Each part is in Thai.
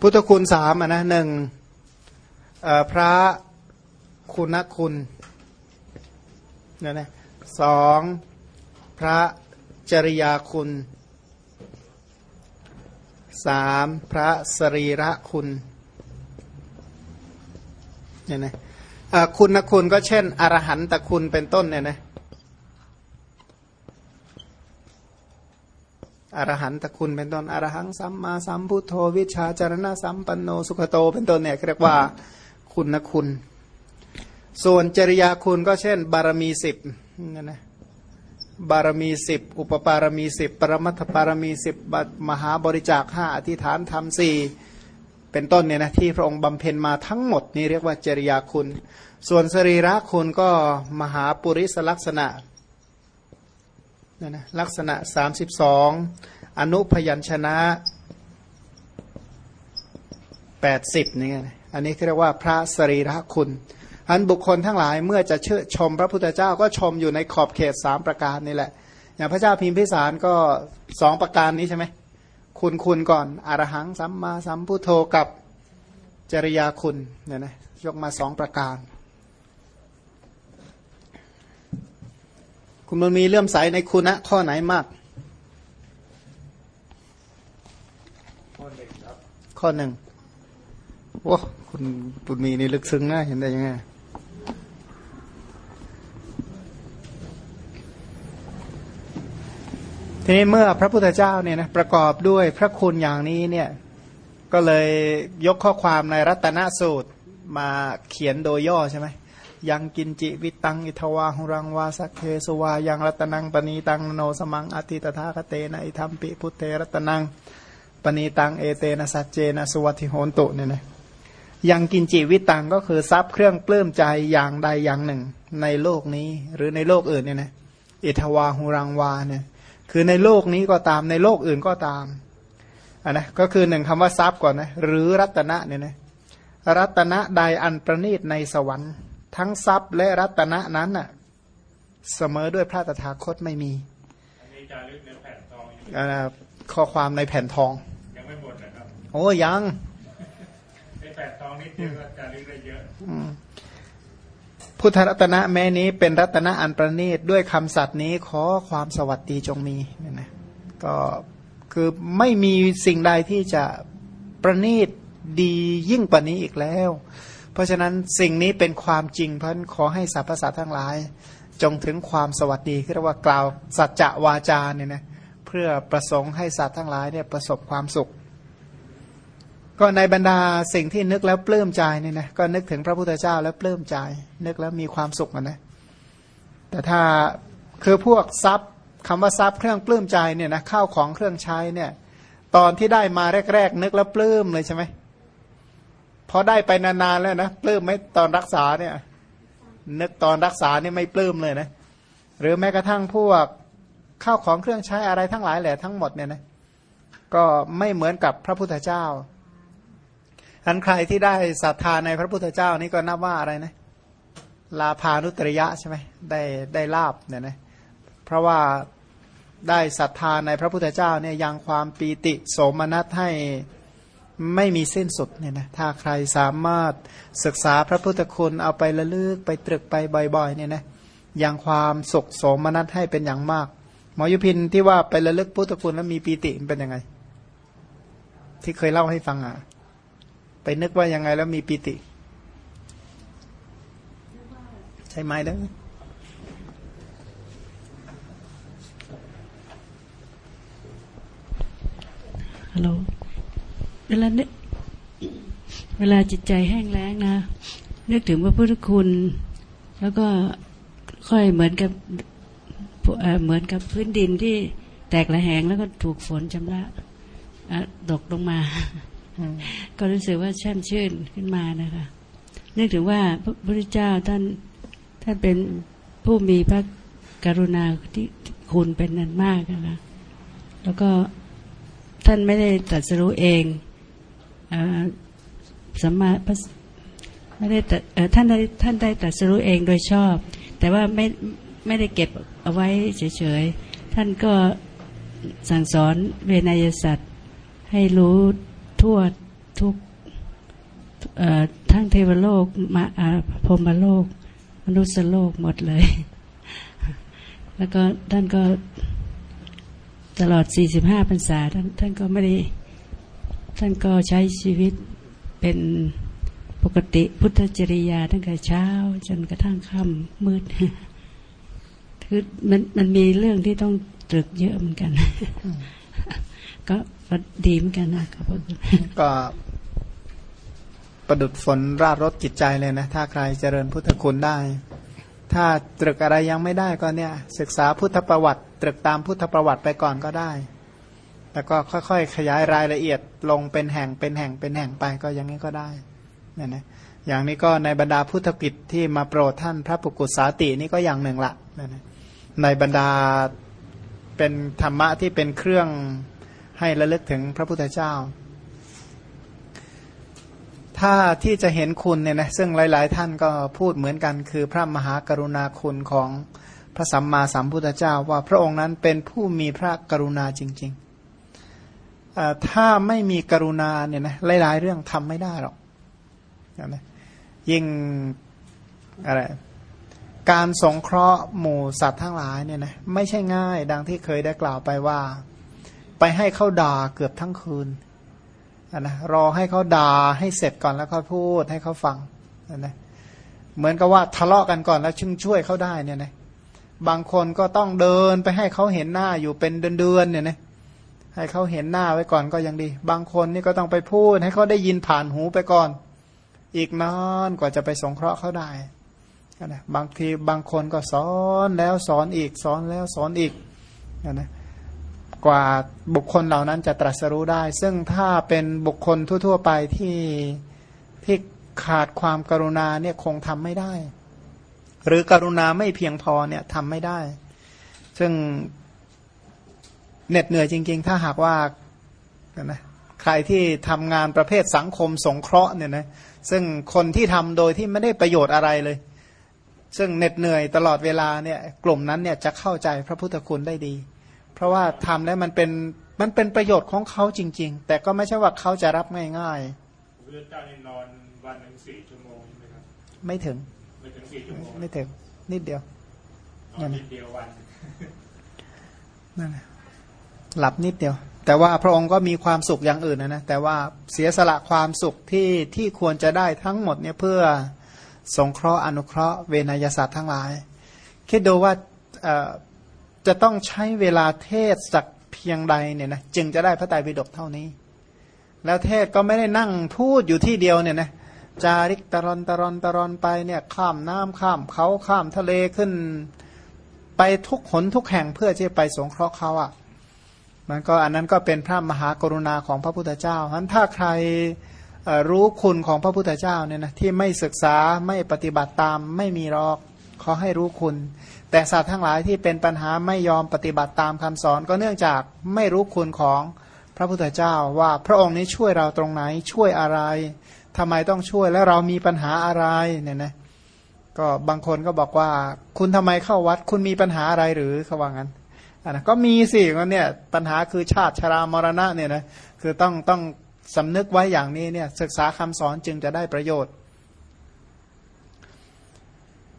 พุทธคุณสามอะนะหนึ่งพระคุณคุณนะนะสองพระจริยาคุณสามพระสรีระคุณเนี่ยนะคุณคุณก็เช่น อรหันตคุณเป็นต้นเนี่ยนะ อรหันตคุณเป็นต้นอรหังสัมมาสัมพุทโธวิชาจารณะสัมปันโนสุขโตเป็นต้นเนี่ยเรียกว่าคุณนะคุณ ส่วนจริยาคุณก็เช่น บารมีสิบนั่นนะบารมีสิบอุปปารมีสิบปรมัตถปารมีสิบมหาบริจาคห้าอธิษฐานธรรมสี่เป็นต้นเนี่ยนะที่พระองค์บำเพ็ญมาทั้งหมดนี้เรียกว่าจริยาคุณ ส่วนสรีระคุณก็มหาปุริสลักษณะ นะนะลักษณะ 32 อนุพยัญชนะ 80นี่ไงอันนี้เรียกว่าพระสรีระคุณอันบุคคลทั้งหลายเมื่อจะเชื่อชมพระพุทธเจ้าก็ชมอยู่ในขอบเขตสามประการนี่แหละ อย่างพระเจ้าพิมพิสารก็สองประการนี้ใช่ไหมคุณคุณก่อนอรหังสัมมาสัมพุทโธกับจริยาคุณเนี่ยนะยกมาสองประการ คุณมันมีเลื่อมใสในคุณะข้อไหนมาก ข้อหนึ่งครับข้อหนึ่งโอ้คุณปุณมีนี่ลึกซึ้งนะเห็นได้ยังไงทีนี้เมื่อพระพุทธเจ้าเนี่ยนะประกอบด้วยพระคุณอย่างนี้เนี่ยก็เลยยกข้อความในรัตนสูตรมาเขียนโดยย่อใช่ไหม ยังกินจิวิตังอิทวาหุรังวาสักเคสวายังรัตนังปณีตังโนสมังอติตถาคเตนะอิทัมปิพุทเทรัตนังปณีตังเอเตนะสัจเจนะสุวัติโหนตุเนี่ยนะยังกินจิวิตังก็คือทรัพย์เครื่องปลื้มใจอย่างใดอย่างหนึ่ง ในโลกนี้หรือในโลกอื่นเนี่ยนะอิทวาหุรังวาเนี่ยคือในโลกนี้ก็ตามในโลกอื่นก็ตามอะนะก็คือหนึ่งคำว่าทรัพย์ก่อนนะหรือรัตนะเนี่ยนะรัตนะใดอันประณีตในสวรรค์ ทั้งทรัพย์และรัตนะนั้นอะเสมอด้วยพระตถาคตไม่มีอันนี้จารึกในแผ่นทองข้อความในแผ่นทอง ยังไม่หมดนะครับ โอ้ยัง ในแผ่นทองนี่เดียวจารึกได้เยอะพุทธรัตนะแม้นี้เป็นรัตนะอันประณีตด้วยคำสัตย์นี้ขอความสวัสดีจงมีเนี่ยนะก็คือไม่มีสิ่งใดที่จะประณีตดียิ่งกว่านี้อีกแล้ว เพราะฉะนั้นสิ่งนี้เป็นความจริงเพราะขอให้สรรพสัตว์ทั้งหลาย จงถึงความสวัสดีเรียกว่ากล่าวสัจจะวาจาเนี่ยนะเพื่อประสงค์ให้สัตว์ทั้งหลายเนี่ยประสบความสุข ก็ในบรรดาสิ่งที่นึกแล้วปลื้มใจเนี่ยนะก็นึกถึงพระพุทธเจ้าแล้วปลื้มใจ นึกแล้วมีความสุขนะแต่ถ้าคือพวกทรัพย์คำว่าทรัพย์เครื่องปลื้มใจเนี่ยนะข้าวของเครื่องใช้เนี่ยตอนที่ได้มาแรก ๆ นึกแล้วปลื้มเลยใช่ไหม พอได้ไปนานๆแล้วนะปลื้มไหมตอนรักษาเนี่ย นึกตอนรักษาเนี่ยไม่ปลื้มเลยนะ หรือแม้กระทั่งพวกข้าวของเครื่องใช้อะไรทั้งหลายแหละทั้งหมดเนี่ยนะก็ไม่เหมือนกับพระพุทธเจ้าอันใครที่ได้ศรัทธาในพระพุทธเจ้านี่ก็นับว่าอะไรนะลาภานุตริยะใช่ไหมได้ได้ลาบเนี่ยนะเพราะว่าได้ศรัทธาในพระพุทธเจ้าเนี่ยยังความปีติโสมนัสให้ ไม่มีสิ้นสุดเนี่ยนะถ้าใครสามารถศึกษาพระพุทธคุณเอาไประลึกไปตรึกไปบ่อยๆเนี่ยนะยังความสุขสมนัสให้เป็นอย่างมาก หมอยุพินที่ว่าไประลึกพุทธคุณแล้วมีปีติเป็นยังไง ที่เคยเล่าให้ฟังอะ ไปนึกว่ายังไงแล้วมีปิติ ใช่ไหมเด้อฮัลโหล เวลานึกเวลาจิตใจแห้งแล้งนะนึกถึงพระพุทธคุณ แล้วก็ค่อยเหมือนกับเหมือนกับพื้นดินที่แตกระแหงแล้วก็ถูกฝนชำระตกลงมา ก็รู้สึกว่าแช่มชื่นขึ้นมานะคะนึกถึงว่าพระพุทธเจ้าท่านท่านเป็นผู้มีพระกรุณาที่คุณเป็นนันมากนะคะแล้วก็ท่านไม่ได้ตรัสรู้เอง สัมมาไม่ได้ท่านได้ท่านได้ตรัสรู้เองโดยชอบ แต่ว่าไม่ไม่ได้เก็บเอาไว้เฉยๆ ท่านก็สั่งสอนเวนยสัตว์ให้รู้ทั่วทุกทั้งเทวโลกมาอาพรมโลก มนุษยโลกหมดเลย แล้วก็ท่านก็ตลอด 45พรรษาท่านท่านก็ไม่ได้ ท่านก็ใช้ชีวิตเป็นปกติพุทธจริยาตั้งแต่เช้า จนกระทั่งค่ำมืดคือมันมันมีเรื่องที่ต้องตรึกเยอะเหมือนกัน ก็ดีเหมือนกันนะขอบก็ประดุดฝนราดรถจิตใจเลยนะ ถ้าใครเจริญพุทธคุณได้ ถ้าตรึกอะไรยังไม่ได้ก็เนี่ย ศึกษาพุทธประวัติ ตรึกตามพุทธประวัติไปก่อนก็ได้ แล้วก็ค่อยๆ ขยายรายละเอียดลงเป็นแห่งเป็นแห่งเป็นแห่งไปก็อย่างนี้ก็ได้นี่นะอย่างนี้ก็ในบรรดาพุทธกิจที่มาโปรดท่านพระปุกุสาตินี่ก็อย่างหนึ่งละนี่นะในบรรดาเป็นธรรมะที่เป็นเครื่องให้ระลึกถึงพระพุทธเจ้า ถ้าที่จะเห็นคุณเนี่ยนะซึ่งหลาย ๆ ท่านก็พูดเหมือนกัน คือพระมหากรุณาคุณของพระสัมมาสัมพุทธเจ้า ว่าพระองค์นั้นเป็นผู้มีพระกรุณาจริง ๆ ถ้าไม่มีกรุณาเนี่ยนะหลายๆเรื่องทำไม่ได้หรอกนะยิ่งอะไรการสงเคราะห์หมู่สัตว์ทั้งหลายเนี่ยนะไม่ใช่ง่าย ดังที่เคยได้กล่าวไปว่า ไปให้เขาด่าเกือบทั้งคืนนะรอให้เขาด่าให้เสร็จก่อนแล้วเขาพูดให้เขาฟังนะเหมือนกับว่าทะเลาะกันก่อนแล้วชึงช่วยเขาได้เนี่ยนะบางคนก็ต้องเดินไปให้เขาเห็นหน้าอยู่เป็นเดือนๆเนี่ยนะ ให้เขาเห็นหน้าไว้ก่อนก็ยังดี บางคนนี่ก็ต้องไปพูด ให้เขาได้ยินผ่านหูไปก่อน อีกนานกว่าจะไปสงเคราะห์เขาได้นะบางทีบางคนก็สอนแล้วสอนอีกสอนแล้วสอนอีกนะกว่าบุคคลเหล่านั้นจะตรัสรู้ได้ ซึ่งถ้าเป็นบุคคลทั่ว ๆ ไปที่ที่ขาดความกรุณาเนี่ยคงทำไม่ได้ หรือกรุณาไม่เพียงพอเนี่ยทำไม่ได้ ซึ่ง เหน็ดเหนื่อยจริง ๆ ถ้าหากว่านะใครที่ทำงานประเภทสังคมสงเคราะห์เนี่ยนะซึ่งคนที่ทำโดยที่ไม่ได้ประโยชน์อะไรเลย ซึ่งเหน็ดเหนื่อยตลอดเวลาเนี่ยกลุ่มนั้นเนี่ยจะเข้าใจพระพุทธคุณได้ดี เพราะว่าทำแล้วมันเป็นมันเป็นประโยชน์ของเขาจริง ๆ แต่ก็ไม่ใช่ว่าเขาจะรับง่ายๆพระเจ้านี่นอนวันหนึ่งสี่ชั่วโมงใช่ไหมครับไม่ถึงไม่ถึงสี่ชั่วโมงไม่ถึงนิดเดียวนิดเดียววันนั่นแหละ หลับนิดเดียว แต่ว่าพระองค์ก็มีความสุขอย่างอื่นนะนะแต่ว่าเสียสละความสุขที่ที่ควรจะได้ทั้งหมดเนี่ยเพื่อสงเคราะห์อนุเคราะห์เวนยศาสตร์ทั้งหลาย คิดดูว่าจะต้องใช้เวลาเทศสักเพียงใดเนี่ยนะจึงจะได้พระไตรปิฎกเท่านี้ แล้วเทศก็ไม่ได้นั่งพูดอยู่ที่เดียวเนี่ยนะจาริกตรอนตรอนตรอนไปเนี่ยข้ามน้ำข้ามเขาข้ามทะเลขึ้น ไปทุกหนทุกแห่งเพื่อที่ไปสงเคราะห์เขาอะ่ะ มันก็อันนั้นก็เป็นพระมหากรุณาของพระพุทธเจ้าฉะนั้นถ้าใครรู้คุณของพระพุทธเจ้าเนี่ยนะที่ไม่ศึกษาไม่ปฏิบัติตามไม่มีรอกขอให้รู้คุณ แต่สัตว์ทั้งหลายที่เป็นปัญหาไม่ยอมปฏิบัติตามคำสอน ก็เนื่องจากไม่รู้คุณของพระพุทธเจ้าว่าพระองค์นี้ช่วยเราตรงไหนช่วยอะไรทำไมต้องช่วยและเรามีปัญหาอะไรเนี่ยนะก็บางคนก็บอกว่า คุณทำไมเข้าวัด คุณมีปัญหาอะไรหรือเขาว่างั้น อะก็มีสิก็เนี่ยปัญหาคือชาติชรามรณะเนี่ยนะคือต้องต้องสำนึกไว้อย่างนี้เนี่ยศึกษาคำสอนจึงจะได้ประโยชน์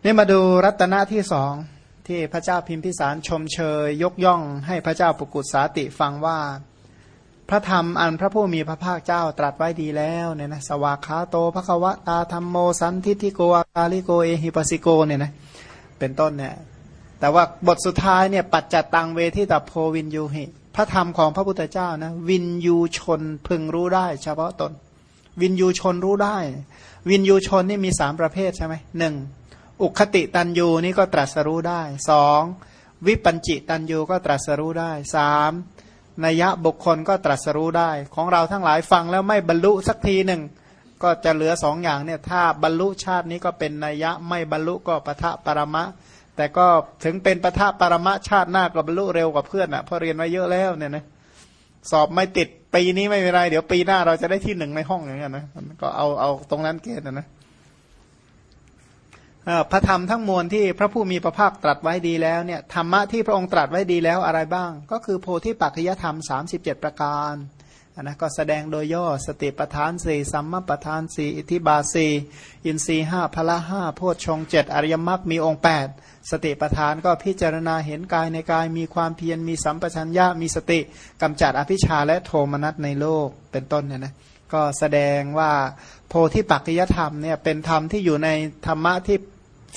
นี่มาดูรัตนะที่สองที่พระเจ้าพิมพิสารชมเชย ยกย่องให้พระเจ้าปุกุศสาติฟังว่า พระธรรมอันพระผู้มีพระภาคเจ้าตรัสไว้ดีแล้วเนี่ยนะสวากขาโตภควตาธัมโมสันทิฏฐิโกอะกาลิโกเอหิปัสสิโกเนี่ยนะเป็นต้นเนี่ย แต่ว่าบทสุดท้ายเนี่ยปัจจัตตังเวทิตัพโพวิญญูหิพระธรรมของพระพุทธเจ้านะวิญญูชนพึงรู้ได้ เฉพาะตน วิญญูชนรู้ได้ วินยูชนนี่มีสามประเภทใช่ไหมหนึ่งอุคติตันยูนี่ก็ตรัสรู้ได้สองวิปัญจิตันยูก็ตรัสรู้ได้สามนัยะบุคคลก็ตรัสรู้ได้ ของเราทั้งหลายฟังแล้วไม่บรรลุสักทีหนึ่งก็จะเหลือสองอย่างเนี่ยถ้าบรรลุชาตินี้ก็เป็นนัยะไม่บรรลุก็ปะทะปรมะ แต่ก็ถึงเป็นปะทะปรมาชาติหน้าก็บรรลุเร็วกว่าเพื่อนอะเพราะเรียนมาเยอะแล้วเนี่ยนะสอบไม่ติดปีนี้ไม่เป็นไร เดี๋ยวปีหน้าเราจะได้ที่หนึ่งในห้องอย่างเงี้ยนะก็เอาเอาตรงนั้นเกณฑ์นะนะพระธรรมทั้งมวลที่พระผู้มีพระภาคตรัสไว้ดีแล้วเนี่ยธรรมะที่พระองค์ตรัสไว้ดีแล้วอะไรบ้าง ก็คือโพธิปัจจยธรรม 37 ประการ นะก็แสดงโดยย่อสติปทานสี่สัมมาปทานสี่อิทิบาสีอินทรีห้าพละห้าโพชฌงเจ็ดอริยมรรคมีองค์ 8 สติปทานก็พิจารณาเห็นกายในกายมีความเพียรมีสัมปชัญญะมีสติกำจัดอภิชาและโทมนัสในโลกเป็นต้นเนี่ยนะก็แสดงว่าโพธิปักกิยธรรมเนี่ยเป็นธรรมที่อยู่ในธรรมะที่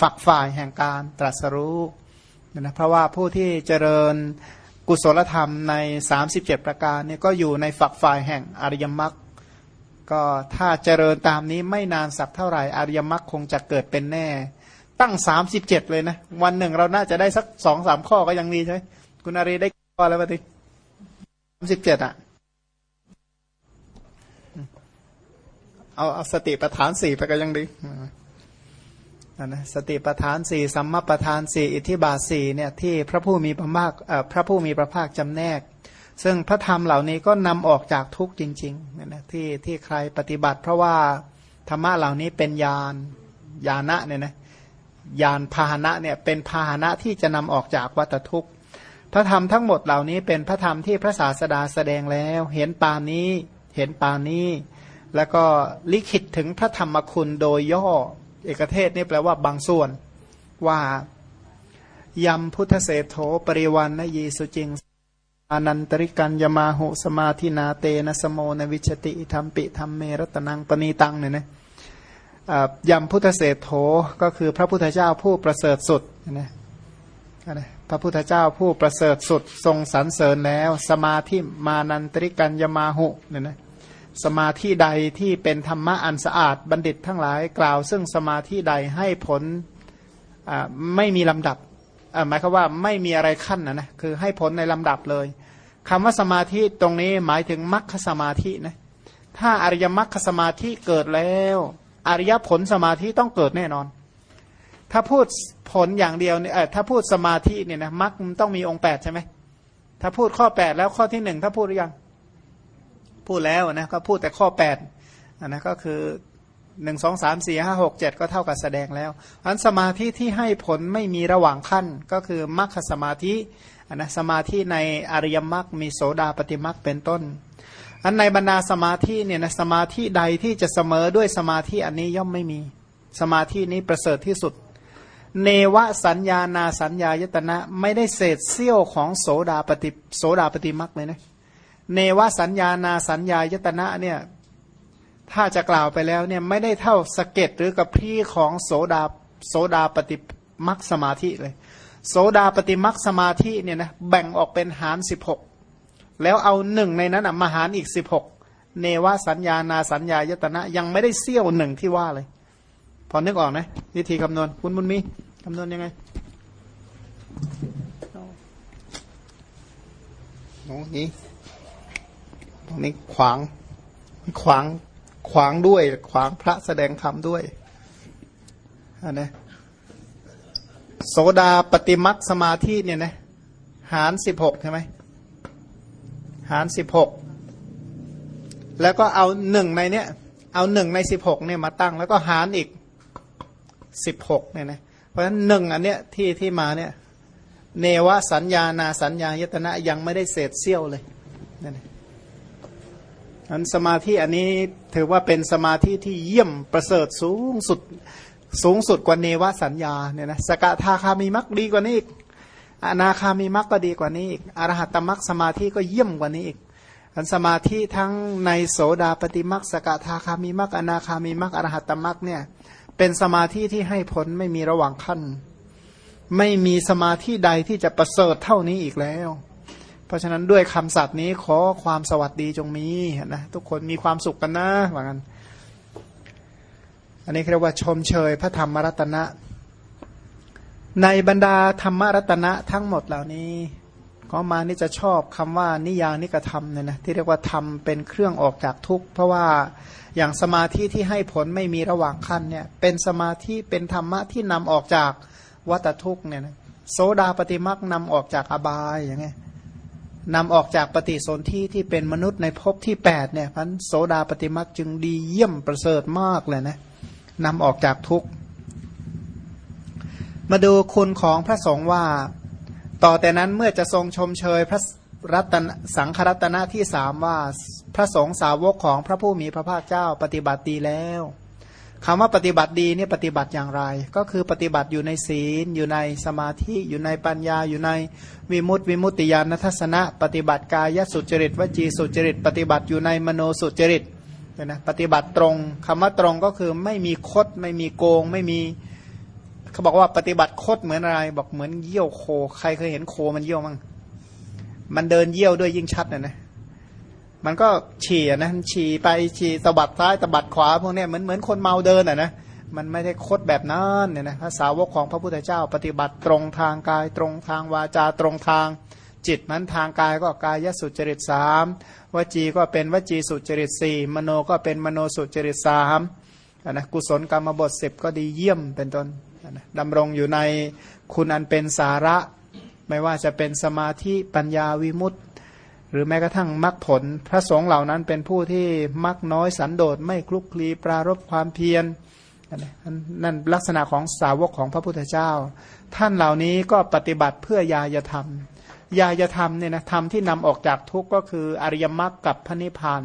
ฝักฝ่ายแห่งการตรัสรู้นะเพราะว่าผู้ที่เจริญ กุศลธรรมใน 37 ประการเนี่ยก็อยู่ในฝักฝ่ายแห่งอริยมรรคก็ถ้าเจริญตามนี้ไม่นานสักเท่าไหร่อริยมรรคคงจะเกิดเป็นแน่ ตั้ง 37 เลยนะ วันหนึ่งเราน่าจะได้สักสองสามข้อก็ยังดีใช่ไหมคุณอารีได้ข้อแล้วปะทีสามสิบเจ็ดอะเอาเอาสติประฐานสี่ไปก็ยังดี นะสติประฐานสี่สัมมาประฐานสี่อิทธิบาทสี่เนี่ยที่พระผู้มีพระภาคพระผู้มีพระภาคจำแนก ซึ่งพระธรรมเหล่านี้ก็นำออกจากทุกข์จริงๆนะที่ที่ใครปฏิบัติ เพราะว่าธรรมะเหล่านี้เป็นญาณญาณะเนี่ยนะญาณพาหนะเนี่ยเป็นพาหนะที่จะนำออกจากวัฏทุกข์ พระธรรมทั้งหมดเหล่านี้เป็นพระธรรมที่พระศาสดาแสดงแล้ว เห็นปานนี้เห็นปานนี้ แล้วก็ลิขิตถึงพระธรรมคุณโดยย่อ เอกเทศนี่แปลว่าบางส่วนว่ายำพุทธเศโธปริวันนยีสุจิงอนันตริกันยมาหุสมาธินาเตนะสโมนวิชติธรรมปิธรรมเมรตนังปณีตังเนี่ยนะยำพุทธเศโธก็คือพระพุทธเจ้าผู้ประเสริฐสุดนะพระพุทธเจ้าผู้ประเสริฐสุดทรงสรรเสริญแล้ว สมาธิมานันตริกันยมาหุเนี่ยนะ สมาธิใดที่เป็นธรรมะอันสะอาดบัณฑิตทั้งหลายกล่าว ซึ่งสมาธิใดให้ผลไม่มีลำดับหมายความว่าไม่มีอะไรขั้นนะนะคือให้ผลในลำดับเลยคำว่าสมาธิตรงนี้หมายถึงมรรคสมาธินะถ้าอริยมรรคสมาธิเกิดแล้ว อริยผลสมาธิต้องเกิดแน่นอน ถ้าพูดผลอย่างเดียวเนี่ยถ้าพูดสมาธิเนี่ยนะมรรคต้องมีองค์แปดใช่ไหมถ้าพูดข้อแปดแล้วข้อที่หนึ่งถ้าพูดหรือยัง พูดแล้วนะก็พูดแต่ข้อแปดนะก็คือหนึ่งสองสามสี่ห้าหกเจ็ดก็เท่ากับแสดงแล้วอันสมาธิที่ให้ผลไม่มีระหว่างขั้นก็คือมรรคสมาธินนะสมาธิในอริยมรรคมีโสดาปฏิมรรคเป็นต้น อันในบรรดาสมาธิเนี่ยนะสมาธิใดที่จะเสมอด้วยสมาธิอันนี้ย่อมไม่มี สมาธินี้ประเสริฐที่สุด เนวสัญญานาสัญญายตนะไม่ได้เศษเสี้ยวของโสดาปฏิโสดาปฏิมรรคเลยนะ เนวสัญญานาสัญญายตนะเนี่ยถ้าจะกล่าวไปแล้วเนี่ยไม่ได้เท่าสเก็ตหรือกระพรีของโสดาโสดาปฏิมักสมาธิเลย โสดาปฏิมักสมาธิเนี่ยนะแบ่งออกเป็นหารสิบหกแล้วเอาหนึ่งในนั้นมาหารอีกสิบหกเนวสัญญานาสัญญายตนะยังไม่ได้เสี้ยวหนึ่งที่ว่าเลย พอนึกออกนะวิธีคำนวณคุณบุญมีคำนวณยังไงโอ้นี่ นี้ขวางขวางขวางด้วย ขวางพระแสดงธรรมด้วยอันนโสดาปฏิมักสมาธิเนี่ยนะหารสิบหกใช่ไหมหารสิบหกแล้วก็เอาหนึ่งในเนี้ยเอาหนึ่งในสิบหกเนี่ยมาตั้ง แล้วก็หารอีกสิบหกเนี่ยนะเพราะฉะนั้นหนึ่งอันเนี้ยที่ที่มาเนี่ยเนวสัญญานาสัญญายตนะยังไม่ได้เศษเสี้ยวเลยนั่น อันสมาธิอันนี้ถือว่าเป็นสมาธิที่เยี่ยมประเสริฐสูงสุดสูงสุดกว่าเนวสัญญาเนี่ยนะสกทาคามีมักดีกว่านี้อีกอนาคามีมักก็ดีกว่านี้อีกอรหัตตมักสมาธิก็เยี่ยมกว่านี้อีกอันสมาธิทั้งในโสดาปฏิมักสกทาคามีมักอนาคามีมักอรหัตตมักเนี่ยเป็นสมาธิที่ให้ผลไม่มีระหว่างขั้น ไม่มีสมาธิใดที่จะประเสริฐเท่านี้อีกแล้ว เพราะฉะนั้นด้วยคำสัตย์นี้ขอความสวัสดีจงมีนะทุกคนมีความสุขกันนะว่างั้นอันนี้เรียกว่าชมเชยพระธรรมรัตนะ ในบรรดาธรรมรัตนะทั้งหมดเหล่านี้ก็มานี่จะชอบคำว่านิยานิกระทำเนี่ยนะที่เรียกว่าทำเป็นเครื่องออกจากทุกข์เพราะว่าอย่างสมาธิที่ให้ผลไม่มีระหว่างขั้นเนี่ยเป็นสมาธิเป็นธรรมะที่นำออกจากวัตทุกข์เนี่ยนะโสดาปฏิมักนำออกจากอบายอย่างเงี้ย นำออกจากปฏิสนธิที่เป็นมนุษย์ในภพที่แปดเนี่ยพันโสดาปฏิมักจึงดีเยี่ยมประเสริฐมากเลยนะนำออกจากทุกข์ มาดูคุณของพระสงฆ์ว่า ต่อแต่นั้นเมื่อจะทรงชมเชยพระรัตนสังครัตนะที่สามว่า พระสงฆ์สาวกของพระผู้มีพระภาคเจ้าปฏิบัติดีแล้ว คำว่าปฏิบัติดีนี่ปฏิบัติอย่างไร ก็คือปฏิบัติอยู่ในศีล อยู่ในสมาธิอยู่ในปัญญา อยู่ในวิมุตติวิมุตติญาณทัศนะ ปฏิบัติกายสุจริตวจีสุจริต ปฏิบัติอยู่ในมโนสุจริตนะปฏิบัติตรงคำว่าตรงก็คือไม่มีคดไม่มีโกงไม่มีเขาบอกว่าปฏิบัติคดเหมือนอะไร บอกเหมือนเยี่ยวโค ใครเคยเห็นโคมันเยี่ยวมั้งมันเดินเยี่ยวด้วยยิ่งชัดนะนะ มันก็ฉี่นะฉี่ไปฉี่ตบัดซ้ายตบัดขวาพวกนี้เหมือนเหมือนคนเมาเดินอะนะมันไม่ได้คดแบบนั้นเนี่ยนะภาษาวกของพระพุทธเจ้า ปฏิบัติตรงทางกายตรงทางวาจาตรงทาง จิตนั้นทางกายก็กายสุจริตสามวจีก็เป็นวจีสุจริตสี่มโนก็เป็นมโนสุจริตสามนะกุศลกรรมบทสิบก็ดีเยี่ยมเป็นต้นนะดำรงอยู่ในคุณอันเป็นสาระ ไม่ว่าจะเป็นสมาธิปัญญาวิมุตติ หรือแม้กระทั่งมรรคผล พระสงฆ์เหล่านั้นเป็นผู้ที่มักน้อยสันโดษไม่คลุกคลีปรารบความเพียรนั่นลักษณะของสาวกของพระพุทธเจ้า ท่านเหล่านี้ก็ปฏิบัติเพื่อยายธรรม ยายธรรมเนี่ยนะธรรมที่นำออกจากทุกข์ก็คืออริยมรรคกับพระนิพพาน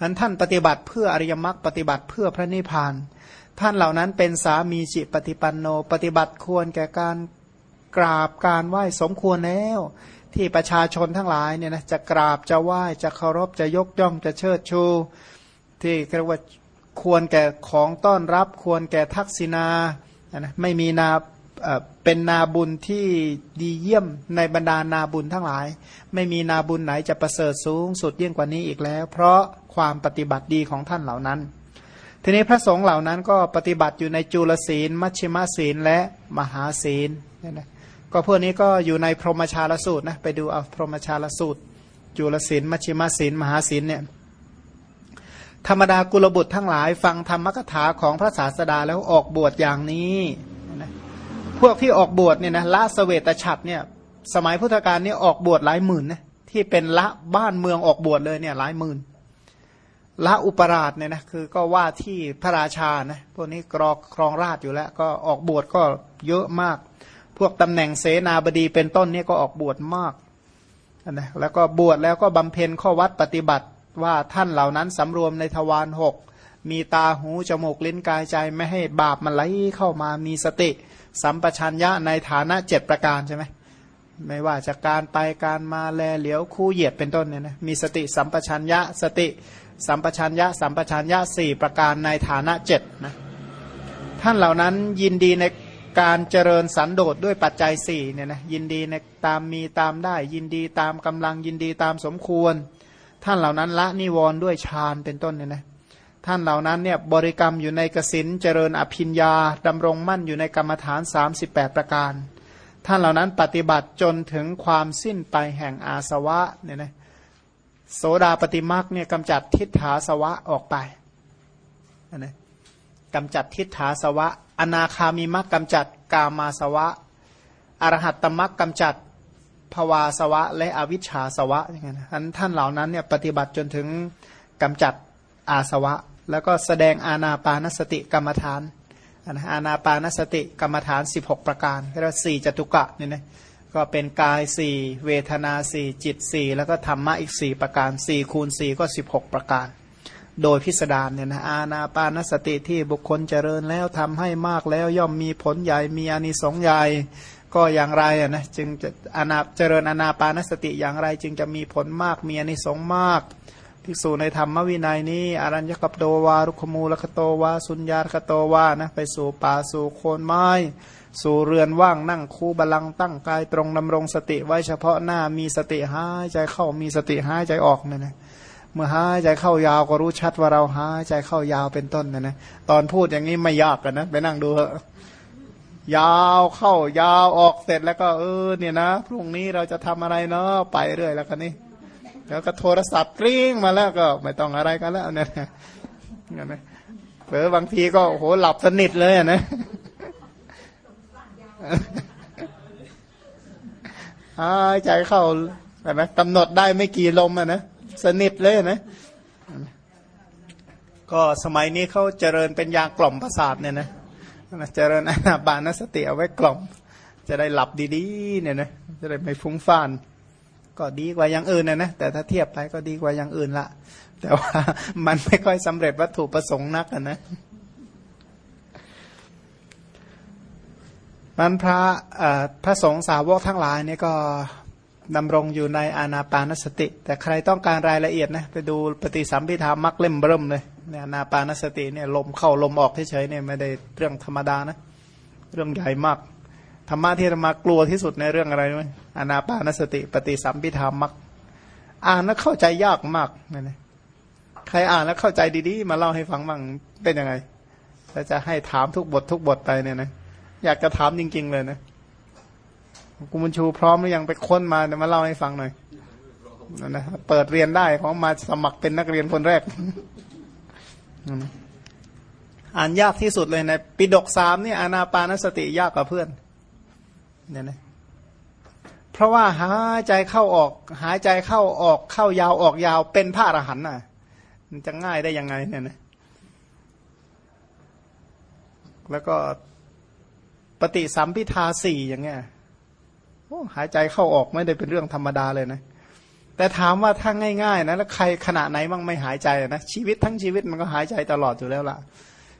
อันท่านปฏิบัติเพื่ออริยมรรคปฏิบัติเพื่อพระนิพพาน ท่านเหล่านั้นเป็นสามีจิปฏิปันโน ปฏิบัติควรแก่การกราบการไหว้สมควรแล้ว ที่ประชาชนทั้งหลายเนี่ยนะจะกราบจะไหว้จะเคารพจะยกย่องจะเชิดชู ที่เรียกว่าควรแก่ของต้อนรับ ควรแก่ทักษิณานะไม่มีนาเป็นนาบุญที่ดีเยี่ยมในบรรดานาบุญทั้งหลาย ไม่มีนาบุญไหนจะประเสริฐสูงสุดยิ่งกว่านี้อีกแล้ว เพราะความปฏิบัติดีของท่านเหล่านั้น ทีนี้พระสงฆ์เหล่านั้นก็ปฏิบัติอยู่ในจุลศีล มัชฌิมศีลและมหาศีลนี่นะ ก็พวกนี้ก็อยู่ในพรหมชาลสูตรนะไปดูเอาพรหมชาลสูตร จุลศีลมัชฌิมศีลมหาศีลเนี่ยธรรมดากุลบุตรทั้งหลาย ฟังธรรมกถาของพระศาสดาแล้วออกบวชอย่างนี้นะพวกที่ออกบวชเนี่ยนะละสเวตฉัตรเนี่ยสมัยพุทธกาลนี่ออกบวชหลายหมื่นนะที่เป็นละบ้านเมืองออกบวชเลยเนี่ยหลายหมื่นละอุปราชเนี่ยนะคือก็ว่าที่พระราชานะพวกนี้กรอกครองราชอยู่แล้ว ก็ออกบวชก็เยอะมาก พวกตำแหน่งเสนาบดีเป็นต้นเนี่ยก็ออกบวชมากนะแล้วก็บวชแล้วก็บำเพ็ญข้อวัดปฏิบัติว่าท่านเหล่านั้นสำรวมในทวารหกมีตาหูจมูกลิ้นกายใจไม่ให้บาปมันไหลเข้ามามีสติ สัมปชัญญะในฐานะเจ็ดประการใช่ไหมไม่ว่าจากการไปการมาแลเหลียวคู่เหยียดเป็นต้นเนี่ยนะมีสติสัมปชัญญะสติ สัมปชัญญะ สัมปชัญญะสี่ประการในฐานะเจ็ดนะท่านเหล่านั้นยินดีใน การเจริญสันโดษด้วยปัจจัยสี่เนี่ยนะยินดีในตามมีตามได้ ยินดีตามกำลังยินดีตามสมควร ท่านเหล่านั้นละนิวรณ์ด้วยฌานเป็นต้นเนี่ยนะท่านเหล่านั้นเนี่ยบริกรรมอยู่ในกสินเจริญอภิญญาดำรงมั่นอยู่ในกรรมฐาน 38 ประการ ท่านเหล่านั้นปฏิบัติจนถึงความสิ้นไปแห่งอาสวะเนี่ยนะโสดาปฏิมักเนี่ยกำจัดทิฏฐาสวะออกไปนะกำจัดทิฏฐาสวะ อนาคามีมักกำจัดกามาสวะ อรหัตตมักกำจัดภวาสวะ และอวิชชาสวะอย่างเงี้ยท่านท่านเหล่านั้นเนี่ยปฏิบัติจนถึงกำจัดอาสวะ แล้วก็แสดงอาณาปานสติกรรมฐานอาณาปานสติกรรมฐาน 16 ประการเรียกว่าสี่จตุกะเนี่ยนะก็เป็นกายสี่เวทนาสี่จิตสี่แล้วก็ธรรมะอีกสี่ประการสี่คูณสี่ก็ 16 ประการ โดยพิสดารเนี่ยนะอาณาปานสติที่บุคคลเจริญแล้วทำให้มากแล้วย่อมมีผลใหญ่มีอานิสงส์ใหญ่ก็อย่างไรนะจึงจะอานาเจริญอาณาปานสติอย่างไร จึงจะมีผลมากมีอานิสงส์มากภิกษุในธรรมวินัยนี้อารัญญกับโตวารุขมูลคโตวาสุญญาคโตวานะไปสู่ป่าสู่โคนไม้ สู่เรือนว่างนั่งคูบาลังตั้งกายตรงดำรงสติไว้เฉพาะหน้ามีสติหายใจเข้ามีสติหายใจออกเนี่ยนะ เมื่อหายใจเข้ายาวก็รู้ชัดว่าเราหายใจเข้ายาวเป็นต้นนะนะตอนพูดอย่างนี้ไม่ยากกันนะไปนั่งดูเถอะยาวเข้ายาวออกเสร็จแล้วก็เออเนี่ยนะพรุ่งนี้เราจะทำอะไรเนาะไปเรื่อยแล้วกันนี่แล้วก็โทรศัพท์กริ้งมาแล้วก็ไม่ต้องอะไรกันแล้วเนี่ยนะเผลอบางทีก็โหหลับสนิทเลยนะหายใจเข้านะกำหนดได้ไม่กี่ลมอะนะ สนิทเลยนะ ก็สมัยนี้เขาเจริญเป็นยากล่อมประสาทเนี่ยนะเจริญอนาบานสติเอาไว้กล่อม จะได้หลับดีๆเนี่ยนะจะได้ไม่ฟุ้งฟ่าน ก็ดีกว่าอย่างอื่นนะนะแต่ถ้าเทียบไปก็ดีกว่าอย่างอื่นละแต่ว่ามันไม่ค่อยสำเร็จวัตถุประสงค์นักนะมันพระพระสงฆ์สาวกทั้งหลายเนี่ยก็ ดำรงอยู่ในอานาปานสติ แต่ใครต้องการรายละเอียดนะไปดูปฏิสัมพิธามักเล่มเริ่มเลยเนี่ยอานาปานสติเนี่ยลมเข้าลมออกเฉยๆเนี่ยไม่ได้เรื่องธรรมดานะ เรื่องใหญ่มากธรรมะที่ธรรมากลัวที่สุดในเรื่องอะไรไหมอานาปานสติ ปฏิสัมพิธามักอ่านแล้วเข้าใจยากมากนะใครอ่านแล้วเข้าใจดีๆ มาเล่าให้ฟังบ้างเป็นยังไงแล้วจะให้ถามทุกบททุกบทไปเนี่ยนะอยากจะถามจริง ๆ เลยนะ กุมชูพร้อมหรือยังไปค้นมาเดี๋ยวมาเล่าให้ฟังหน่อยนะเปิดเรียนได้ของมาสมัครเป็นนักเรียนคนแรกอ่านยากที่สุดเลยนะปิดกสามนี่อานาปานสติยากกว่าเพื่อนเนี่ยนะเพราะว่าหายใจเข้าออก หายใจเข้าออกเข้ายาวออกยาวเป็นพระอรหันต์น่ะ มันจะง่ายได้ยังไงเนี่ยนะแล้วก็ปฏิสัมพิทาสี่อย่างเงี้ย หายใจเข้าออกไม่ได้เป็นเรื่องธรรมดาเลยนะ แต่ถามว่าถ้าง่ายๆนะแล้วใครขณะไหนบ้างไม่หายใจนะชีวิตทั้งชีวิตมันก็หายใจตลอดอยู่แล้วล่ะ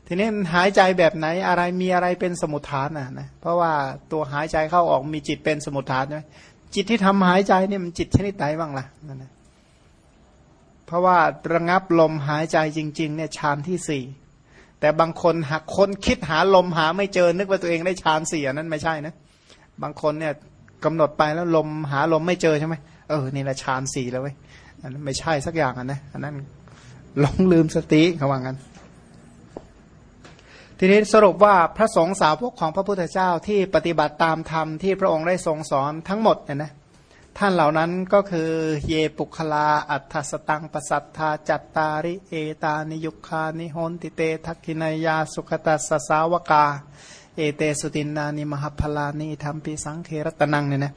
ทีนี้หายใจแบบไหนอะไรมีอะไรเป็นสมุทฐานนะนะเพราะว่าตัวหายใจเข้าออกมีจิตเป็นสมุทฐานใช่ไหมจิตที่ทำหายใจเนี่ยมันจิตชนิดไหนบ้างล่ะนั่นนะเพราะว่าระงับลมหายใจจริง ๆ เนี่ยฌานที่สี่แต่บางคนหักคนคิดหาลมหาไม่เจอนึกว่าตัวเองได้ฌานสี่นั้นไม่ใช่นะบางคนเนี่ย กำหนดไปแล้วลมหาลมไม่เจอใช่ไหมเออนี่แหละฌานสี่แล้วเว้ยอันนั้นไม่ใช่สักอย่างอะนะอันนั้นหลงลืมสติเขาว่างั้นทีนี้สรุปว่าพระสงฆ์สาวกของพระพุทธเจ้าที่ปฏิบัติตามธรรมที่พระองค์ได้ทรงสอนทั้งหมดเนี่ยนะท่านเหล่านั้นก็คือเยปุคลาอัฏฐสตังปสัทธาจัตตาริเอตานิยุคานิโหนติเตทักขินายาสุขตัสสาวกา เอเตสุตินนานิมหพลานิธรรมปีสังเครตนังเนี่ยนะ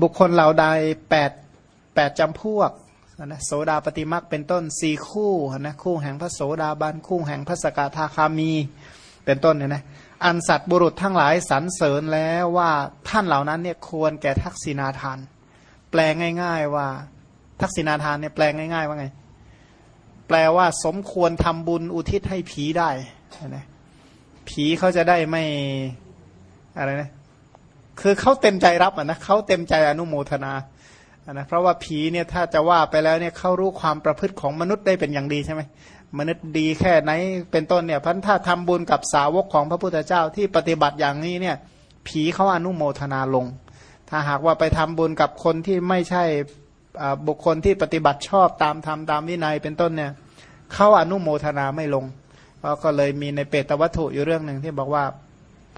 บุคคลเหล่าใดแปดแปดจำพวกนะโสดาปฏิมักเป็นต้นสี่คู่นะคู่แห่งพระโสดาบันคู่แห่งพระสกทาคามี เป็นต้นเนี่ยนะอันสัตว์บุรุษทั้งหลายสรรเสริญแล้วว่าท่านเหล่านั้นเนี่ยควรแก่ทักษิณาทาน แปลง่าย ๆว่าทักษิณาทานเนี่ยแปลง่าย ๆ ว่าไง แปลว่าสมควรทำบุญอุทิศให้ผีได้นะ ผีเขาจะได้ไม่อะไรนะคือเขาเต็มใจรับอะนะเขาเต็มใจอนุโมทนาอะนะเพราะว่าผีเนี่ยถ้าจะว่าไปแล้วเนี่ยเขารู้ความประพฤติของมนุษย์ได้เป็นอย่างดีใช่ไหมมนุษย์ดีแค่ไหนเป็นต้นเนี่ยพันถ้าทำบุญกับสาวกของพระพุทธเจ้าที่ปฏิบัติอย่างนี้เนี่ยผีเขาอนุโมทนาลง ถ้าหากว่าไปทำบุญกับคนที่ไม่ใช่บุคคลที่ปฏิบัติชอบตามธรรมตามวินัยเป็นต้นเนี่ยเขาอนุโมทนาไม่ลง ก็เลยมีในเปตวัตถุอยู่เรื่องหนึ่งที่บอกว่า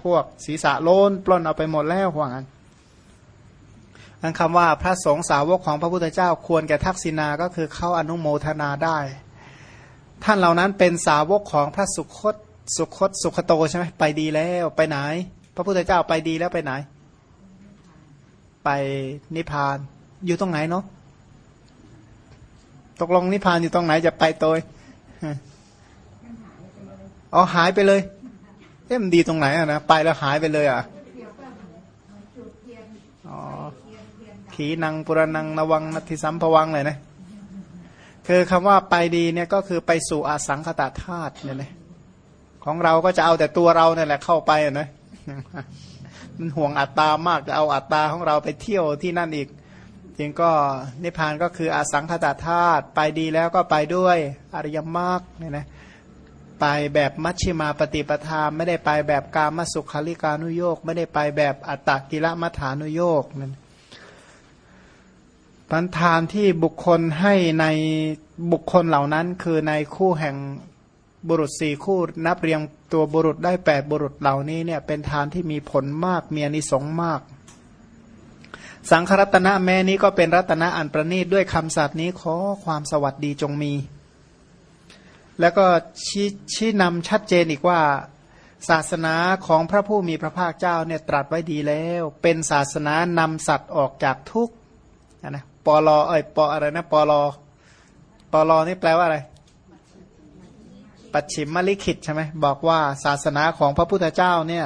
พวกศีรษะโลนปล้นเอาไปหมดแล้วห่วงกันอันคำว่าพระสงฆ์สาวกของพระพุทธเจ้าควรแก่ทักษิณาก็คือเขาอนุโมทนาได้ ท่านเหล่านั้นเป็นสาวกของพระสุคตสุคตสุขโตใช่ไหมไปดีแล้วไปไหน พระพุทธเจ้าไปดีแล้วไปไหน ไปนิพพาน อยู่ตรงไหนเนาะตกลงนิพพานอยู่ตรงไหนจะไปโตย อ๋อหายไปเลยเอ๊ะมันดีตรงไหนอะนะไปแล้วหายไปเลยอะอ๋อขีนังปุรนังนวังนัติสัมภวังเลยนะคือคำว่าไปดีเนี่ยก็คือไปสู่อสังขตาธาตุเนี่ยนะของเราก็จะเอาแต่ตัวเราเนี่ยแหละเข้าไปอะนะมันห่วงอัตตามากจะเอาอัตตาของเราไปเที่ยวที่นั่นอีกจริงก็นิพพานก็คืออสังขตาธาตุไปดีแล้วก็ไปด้วยอริยมรรคเนี่ยนะ ไปแบบมัชชิมาปฏิปทาไม่ได้ไปแบบกามสุขาริการุโยกไม่ได้ไปแบบอัตตกิละมัฐานุโยกนั่นปันทานที่บุคคลให้ในบุคคลเหล่านั้น คือในคู่แห่งบุรุษสี่คู่นับเรียงตัวบุรุษได้แปดบุรุษเหล่านี้เนี่ยเป็นทานที่มีผลมากมีอนิสงส์มาก สังครัตนะแม้นี้ก็เป็นรัตนะอันประณีตด้วยคำสัตย์นี้ขอความสวัสดีจงมี แล้วก็ชี้ชี้นำชัดเจนอีกว่า ศาสนาของพระผู้มีพระภาคเจ้าเนี่ยตรัสไว้ดีแล้ว เป็นศาสนานำสัตว์ออกจากทุกข์นะปอลอเอ้ยปออะไรนะปอลอปอลอนี่แปลว่าอะไรปัจฉิมมลิขิตใช่ไหมบอกว่าศาสนาของพระพุทธเจ้าเนี่ย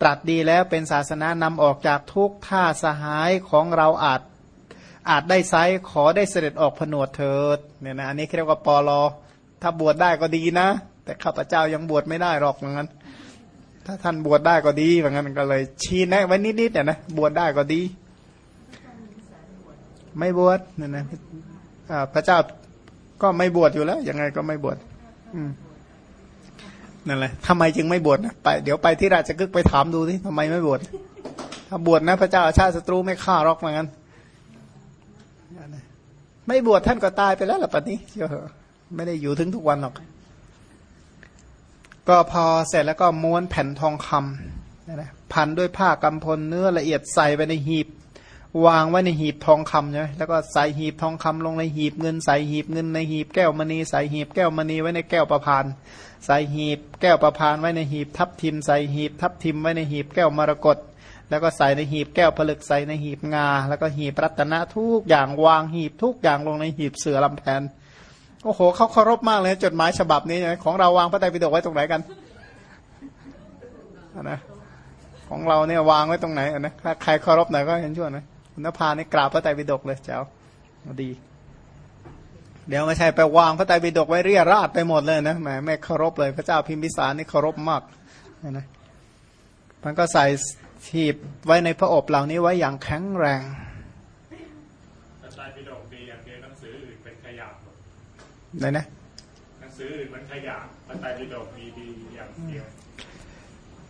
ตรัสดีแล้วเป็นศาสนานำออกจากทุกท่าสหายของเราอาจอาจได้ไซขอได้เสด็จออกผนวดเถิดเนี่ยนะอันนี้เรียกว่าปลอ ถ้าบวชได้ก็ดีนะ แต่ข้าพเจ้ายังบวชไม่ได้หรอกเหมือนกันถ้าท่านบวชได้ก็ดีเหมือนกันก็เลย ชี้แนะไว้นิดๆเนี่ยนะบวชได้ก็ดี ไม่บวชเนี่ยนะพระเจ้าก็ไม่บวชอยู่แล้วยังไงก็ไม่บวชอืมนั่นแหละทำไมจึงไม่บวชนะไปเดี๋ยวไปที่ราชกึกไปถามดูที่ทำไมไม่บวชถ้าบวชนะ พระเจ้าอาชาติศัตรูไม่ฆ่าหรอกเหมือนกันไม่บวชท่านก็ตายไปแล้วล่ะปัจนี้เชื่อ ไม่ได้อยู่ถึงทุกวันหรอก ก็พอเสร็จแล้วก็ม้วนแผ่นทองคำนะพันด้วยผ้ากำพลเนื้อละเอียดใส่ไปในหีบ วางไว้ในหีบทองคำใช่ไหมแล้วก็ใส่หีบทองคำลงในหีบเงินใส่หีบเงินในหีบแก้วมณีใส่หีบแก้วมณีไว้ในแก้วประพานใส่หีบแก้วประพานไว้ในหีบทับทิมใส่หีบทับทิมไว้ในหีบแก้วมรกตแล้วก็ใส่ในหีบแก้วผลึกใส่ในหีบงา แล้วก็หีบรัตนะทุกอย่างวางหีบทุกอย่างลงในหีบเสือลำแพน โอ้โหเขาเคารพมากเลยจดหมายฉบับนี้ของเราวางพระไตรปิฎกไว้ตรงไหนกันนะของเราเนี่ยวางไว้ตรงไหนนะถ้าใครเคารพหน่อยก็เห็นช่วยนะคุณนภานี่กราบพระไตรปิฎกเลยเจ้าดี เดี๋ยวไม่ใช่ไปวางพระไตรปิฎกไว้เรียราดไปหมดเลยนะแหมไม่เคารพเลยพระเจ้าพิมพิสารนี่เคารพมากนะมันก็ใส่ทีบไว้ในพระอบเหล่านี้ไว้อย่างแข็งแรง พระไตรปิฎกดีอย่างเดียวหนังสืออื่นเป็นขยะหมด เลยนะหนังสืออื่นมันขยะพระไตรปิฎกมีดีอย่างเดียว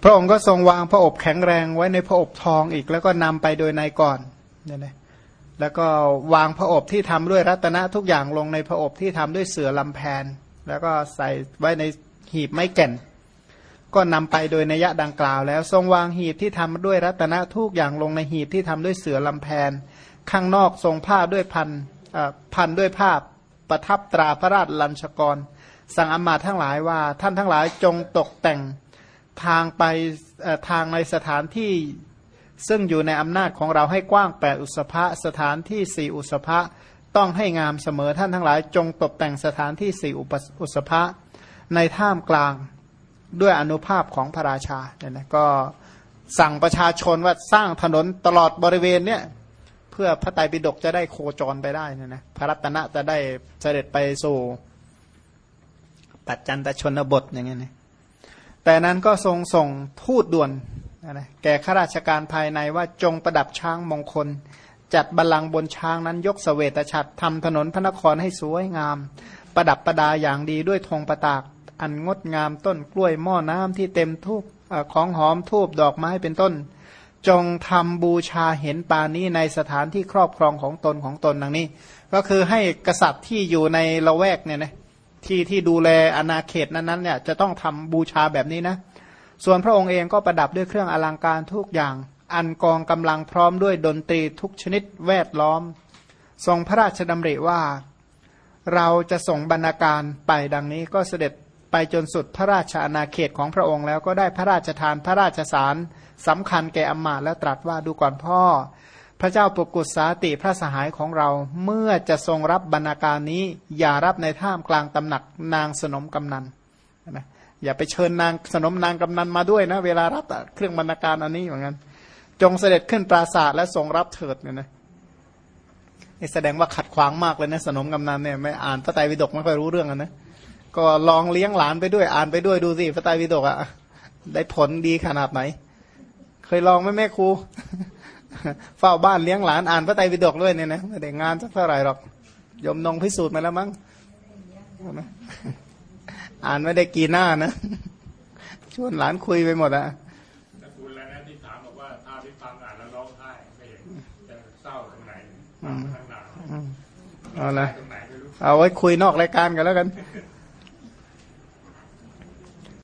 พระองค์ก็ทรงวางพระอบแข็งแรงไว้ในพระอบทองอีก แล้วก็นำไปโดยในก่อนเนี่ยนะแล้วก็วางพระอบที่ทำด้วยรัตนะทุกอย่างลงในพระอบที่ทำด้วยเสือลำแพน แล้วก็ใส่ไว้ในหีบไม้แก่น ก็นำไปโดยนัยดังกล่าว แล้วทรงวางหีบที่ทำด้วยรัตนะทุกอย่างลงในหีบที่ทำด้วยเสือลำแพน ข้างนอกทรงผ้าด้วยพันเอ่อพันด้วยผ้า ประทับตราพระราชลัญชกร สั่งอมาตทั้งหลายว่า ท่านทั้งหลายจงตกแต่งทางไปทางในสถานที่ซึ่งอยู่ในอำนาจของเราให้กว้างแปดอุสภะสถานที่สี่อุสภะต้องให้งามเสมอท่านทั้งหลาย จงตกแต่งสถานที่สี่อุปสอุสภะในท่ามกลางด้วยอนุภาพของพระราชาเนี่ยนะก็สั่งประชาชนว่าสร้างถนนตลอดบริเวณเนี่ย พื่อพระไตรปิฎกจะได้โคจรไปได้นะนะพระรัตนะจะได้เสด็จไปสู่ปัจจันตชนบทอย่างเงี้ยนะแต่นั้นก็ทรงส่งทูตด่วนนะนะแก่ข้าราชการภายในว่าจงประดับช้างมงคล จัดบัลลังก์บนช้างนั้นยกเสวตฉัตรทำถนนพระนครให้สวยงาม ประดับประดาอย่างดีด้วยธงประตากอันงดงามต้นกล้วยหม้อน้ำที่เต็มทูบของหอมทูบดอกไม้เป็นต้น จงทำบูชาเห็นปานี้ในสถานที่ครอบครองของตนของตนดังนี้ ก็คือให้กษัตริย์ที่อยู่ในละแวกเนี่ยนะที่ที่ดูแลอาณาเขตนั้นๆเนี่ยจะต้องทำบูชาแบบนี้นะ ส่วนพระองค์เองก็ประดับด้วยเครื่องอลังการทุกอย่าง อันกองกำลังพร้อมด้วยดนตรีทุกชนิดแวดล้อม ทรงพระราชดำริว่า เราจะส่งบรรณาการไปดังนี้ก็เสด็จ ไปจนสุดพระราชอาณาเขตของพระองค์แล้วก็ได้พระราชทานพระราชสารสำคัญแก่อำมาแล้วตรัสว่าดูก่อนพ่อ พระเจ้าปกุศสาติพระสหายของเราเมื่อจะทรงรับบรรณาการนี้ อย่ารับในท่ามกลางตำหนักนางสนมกำนันนะอย่าไปเชิญนางสนมนางกำนันมาด้วยนะ เวลารับเครื่องบรรณาการอันนี้เหมือนกันจงเสด็จขึ้นปราศาสตร์และทรงรับเถิดเนี่ยนะนี่แสดงว่าขัดขวางมากเลยนะสนมกำนันเนี่ยไม่อ่านพระไตรปิฎกไม่ค่อยรู้เรื่องอนะ ก็ลองเลี้ยงหลานไปด้วยอ่านไปด้วยดูสิพระไตรปิฎกอะได้ผลดีขนาดไหน เคยลองไหมแม่ครูเฝ้าบ้านเลี้ยงหลานอ่านพระไตรปิฎกด้วยเนี่ยนะไม่ได้งานสักเท่าไหร่หรอกยมนงพิสูจน์มาแล้วมั้งอ่านไม่ได้กี่หน้านะชวนหลานคุยไปหมดอะแต่คุณแล้วนะที่ถามบอกว่าถ้าที่ฟังอ่านแล้วร้องไห้ไม่เห็นจะเศร้าตรงไหนฟังมาตั้งนานอืมเอาละตรงไหนไม่รู้เอาไว้คุยนอกรายการกันแล้วกัน